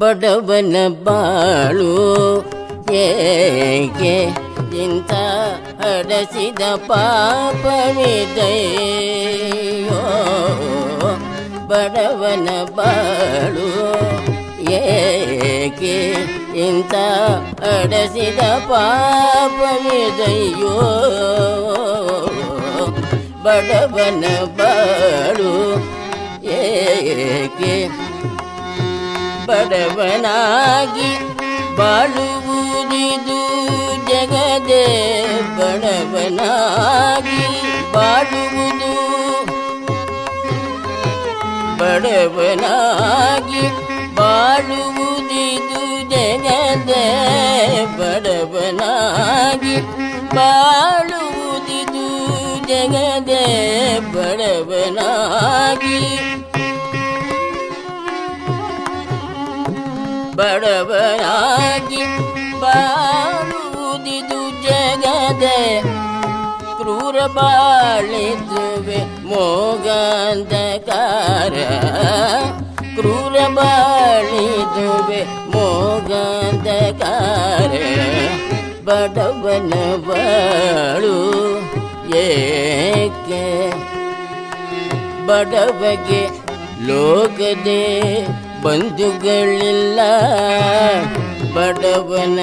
ಬಡವನ ಬಾಳು ಏಕೆ ಇಂಥ ಹಡಸಿದ ಪಾಪವಿದೆಯೋ ಬಡವನ ಬಾಳು ಏಕೆ ಇಂಥ ಅಡಸಿದ ಪಾಪವಿದೆಯೋ? ಬಡವನ ಬಾಳು ಏಕೆ? ಬಡವನಾಗಿ ಬಾಳುವುದಿದು ಜಗದೆ ಬಡವನಾಗಿ ಬಾಳುವುದು ಬಡವನಾಗಿ ಬಾಳುವುದಿದು ಜಗದೇ ಬಡವನಾಗಿ ಬಾಳುವುದಿದು ಜಗದೇ ಬಡವನಾಗಿ ಬಡವನಾಗಿ ಬಾಳುವುದಿದು ಜಗದೆ ಕ್ರೂರ ಬಾಳಿದುವೆ ಮೋಗಂಧಕಾರ ಬಾಳಿದುವೆ ಮೋಗಂಧಕಾರ ಬಡವನ ಬಾಳು ಏಕೆ? ಬಡವಗೆ ಲೋಕದೆ ಬಂಧುಗಳಿಲ್ಲ ಬಡವನ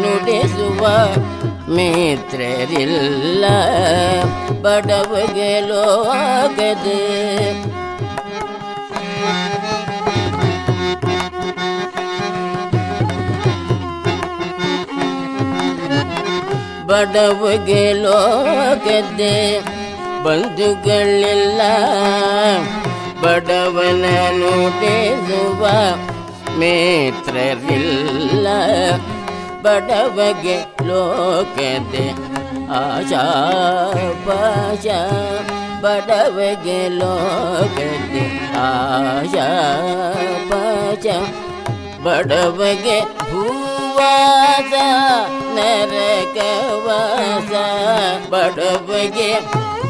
ನುಡಿಸುವ ಮಿತ್ರರಿಲ್ಲ ಬಡವಗೆ ಲೋಕದೆ ಬಡವಗೆ ಲೋಕದೆ ಬಂಧುಗಳಿಲ್ಲ ಬಡವನ ನುಡಿಸುವ ಮಿತ್ರರಿಲ್ಲ ಬಡವಗೆ ಲೋಕದೆ ಆಶಾ ಪಾಶ ಬಡವಗೆ ಲೋಕದೆ ಆಶಾ ಪಾಶ ಬಡವಗೆ नरकवासा बडे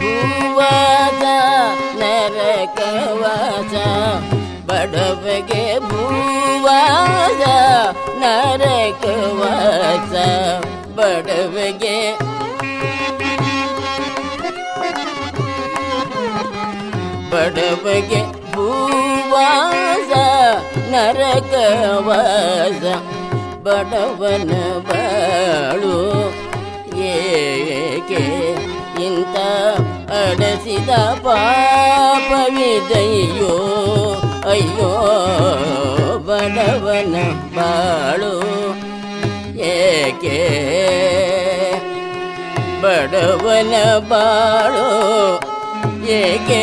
बूवासा नरकवासा बडे बा नरकवासा बडवगे बडवगे भू नरकवासा ಬಡವನ ಬಾಳು ಏಕೆ ಇಂಥ ಅಡಸಿದ ಪಾಪವಿದೆಯೋ? ಅಯ್ಯೋ ಬಡವನ ಬಾಳು ಏಕೆ ಬಡವನ ಬಾಳು ಏಕೆ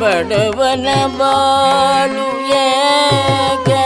ಬಡವನ ಬಾಳು ಏಕೆ